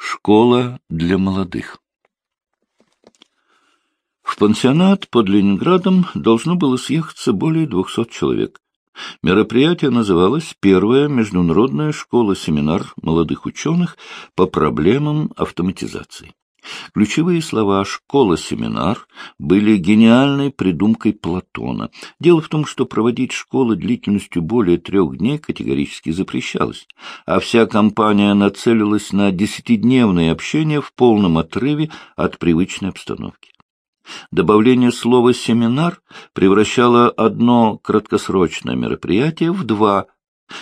Школа для молодых. В пансионат под Ленинградом должно было съехаться более двухсот человек. Мероприятие называлось «Первая международная школа-семинар молодых ученых по проблемам автоматизации». Ключевые слова «школа-семинар» были гениальной придумкой Платона. Дело в том, что проводить школы длительностью более трех дней категорически запрещалось, а вся компания нацелилась на десятидневное общение в полном отрыве от привычной обстановки. Добавление слова «семинар» превращало одно краткосрочное мероприятие в два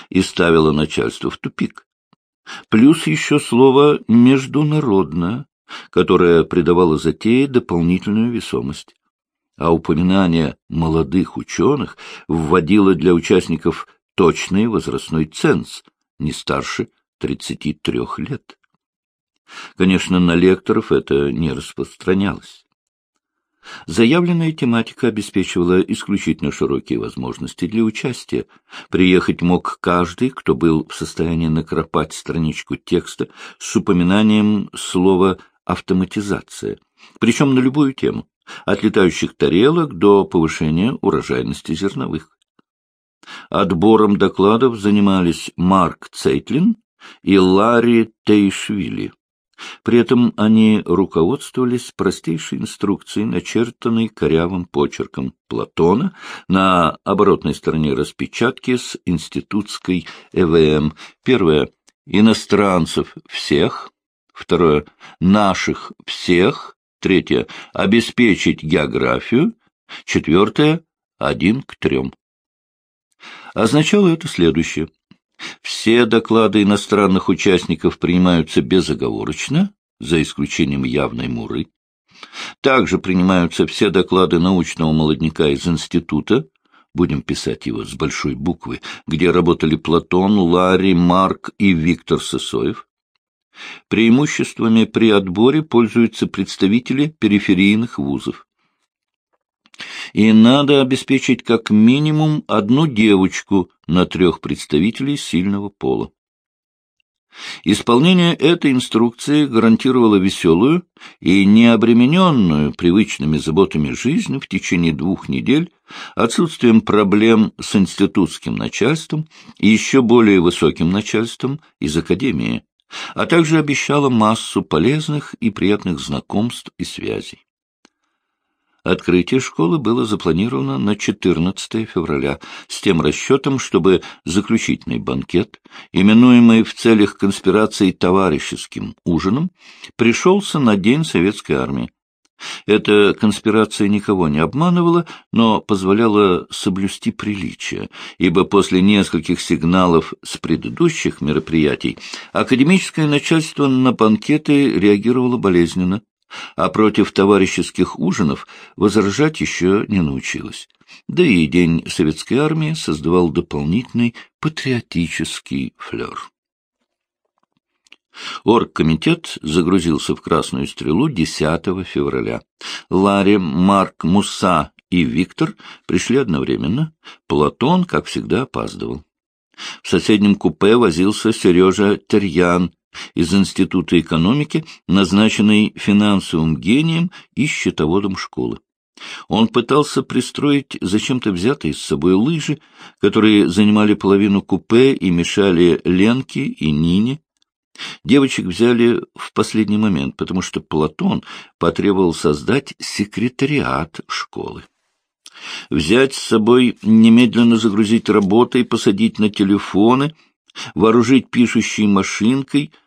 и ставило начальство в тупик. Плюс еще слово «международное», которое придавало затее дополнительную весомость. А упоминание молодых ученых вводило для участников точный возрастной ценз, не старше 33 лет. Конечно, на лекторов это не распространялось. Заявленная тематика обеспечивала исключительно широкие возможности для участия. Приехать мог каждый, кто был в состоянии накропать страничку текста с упоминанием слова «автоматизация», причем на любую тему, от летающих тарелок до повышения урожайности зерновых. Отбором докладов занимались Марк Цейтлин и Ларри Тейшвили. При этом они руководствовались простейшей инструкцией, начертанной корявым почерком Платона на оборотной стороне распечатки с институтской ЭВМ. Первое — иностранцев всех. Второе — наших всех. Третье — обеспечить географию. Четвертое — один к трем. Означало это следующее. Все доклады иностранных участников принимаются безоговорочно, за исключением явной муры. Также принимаются все доклады научного молодняка из института, будем писать его с большой буквы, где работали Платон, Ларри, Марк и Виктор Сосоев. Преимуществами при отборе пользуются представители периферийных вузов. И надо обеспечить как минимум одну девочку на трех представителей сильного пола. Исполнение этой инструкции гарантировало веселую и необремененную привычными заботами жизнь в течение двух недель, отсутствием проблем с институтским начальством и еще более высоким начальством из академии, а также обещало массу полезных и приятных знакомств и связей. Открытие школы было запланировано на 14 февраля с тем расчетом, чтобы заключительный банкет, именуемый в целях конспирации товарищеским ужином, пришелся на День Советской Армии. Эта конспирация никого не обманывала, но позволяла соблюсти приличие, ибо после нескольких сигналов с предыдущих мероприятий академическое начальство на банкеты реагировало болезненно а против товарищеских ужинов возражать еще не научилась. Да и День Советской Армии создавал дополнительный патриотический флер. Оргкомитет загрузился в Красную Стрелу 10 февраля. Ларри, Марк, Муса и Виктор пришли одновременно. Платон, как всегда, опаздывал. В соседнем купе возился Сережа Терьян, из Института экономики, назначенный финансовым гением и счетоводом школы. Он пытался пристроить зачем-то взятые с собой лыжи, которые занимали половину купе и мешали Ленке и Нине. Девочек взяли в последний момент, потому что Платон потребовал создать секретариат школы. Взять с собой, немедленно загрузить работой, посадить на телефоны, вооружить пишущей машинкой —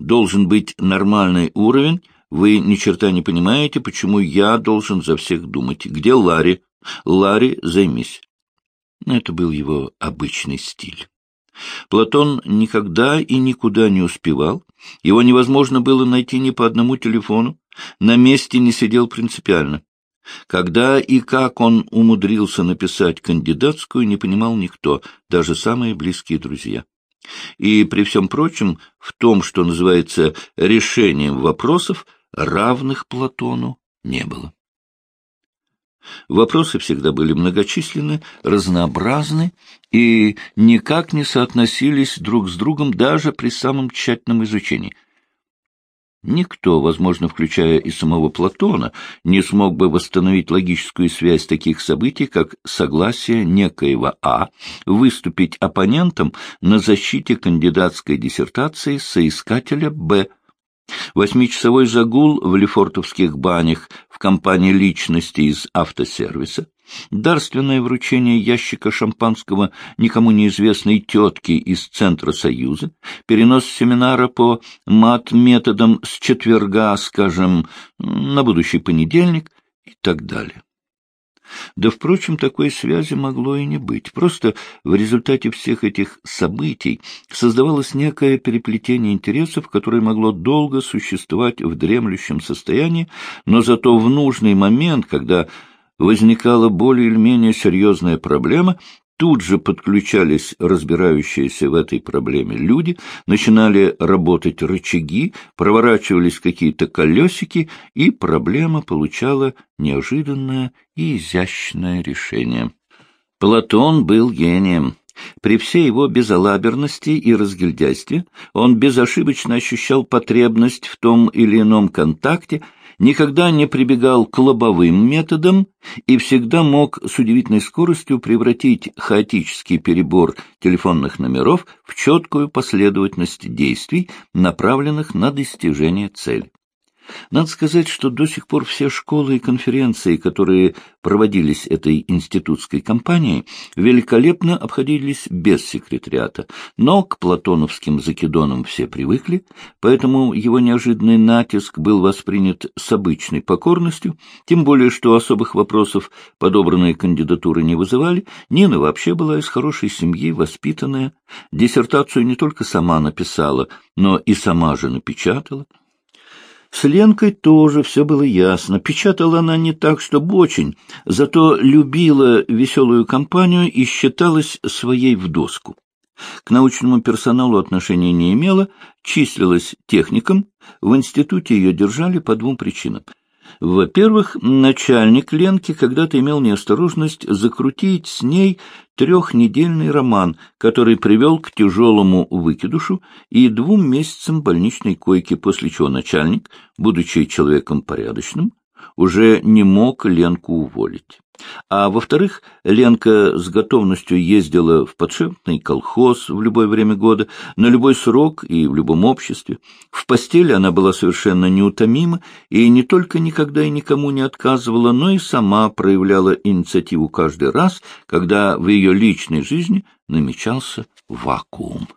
должен быть нормальный уровень, вы ни черта не понимаете, почему я должен за всех думать. Где Ларри? Ларри, займись. Это был его обычный стиль. Платон никогда и никуда не успевал, его невозможно было найти ни по одному телефону, на месте не сидел принципиально. Когда и как он умудрился написать кандидатскую, не понимал никто, даже самые близкие друзья. И при всем прочем, в том, что называется решением вопросов, равных Платону не было. Вопросы всегда были многочисленны, разнообразны и никак не соотносились друг с другом даже при самом тщательном изучении. Никто, возможно, включая и самого Платона, не смог бы восстановить логическую связь таких событий, как согласие некоего А выступить оппонентом на защите кандидатской диссертации соискателя Б. Восьмичасовой загул в Лефортовских банях в компании личности из автосервиса, дарственное вручение ящика шампанского никому неизвестной тетки из Центра Союза, перенос семинара по мат-методам с четверга, скажем, на будущий понедельник и так далее. Да, впрочем, такой связи могло и не быть. Просто в результате всех этих событий создавалось некое переплетение интересов, которое могло долго существовать в дремлющем состоянии, но зато в нужный момент, когда возникала более или менее серьезная проблема, тут же подключались разбирающиеся в этой проблеме люди, начинали работать рычаги, проворачивались какие-то колесики, и проблема получала неожиданное и изящное решение. Платон был гением. При всей его безалаберности и разгильдяйстве он безошибочно ощущал потребность в том или ином контакте, никогда не прибегал к лобовым методам и всегда мог с удивительной скоростью превратить хаотический перебор телефонных номеров в четкую последовательность действий, направленных на достижение цели. Надо сказать, что до сих пор все школы и конференции, которые проводились этой институтской компанией, великолепно обходились без секретариата, но к платоновским закидонам все привыкли, поэтому его неожиданный натиск был воспринят с обычной покорностью, тем более что особых вопросов подобранные кандидатуры не вызывали, Нина вообще была из хорошей семьи, воспитанная, диссертацию не только сама написала, но и сама же напечатала, с Ленкой тоже все было ясно. Печатала она не так, чтобы очень, зато любила веселую компанию и считалась своей в доску. К научному персоналу отношения не имела, числилась техником, в институте ее держали по двум причинам. Во-первых, начальник Ленки когда-то имел неосторожность закрутить с ней трехнедельный роман, который привел к тяжелому выкидушу и двум месяцам больничной койки, после чего начальник, будучи человеком порядочным, уже не мог Ленку уволить. А во-вторых, Ленка с готовностью ездила в подшефный колхоз в любое время года, на любой срок и в любом обществе. В постели она была совершенно неутомима и не только никогда и никому не отказывала, но и сама проявляла инициативу каждый раз, когда в ее личной жизни намечался вакуум.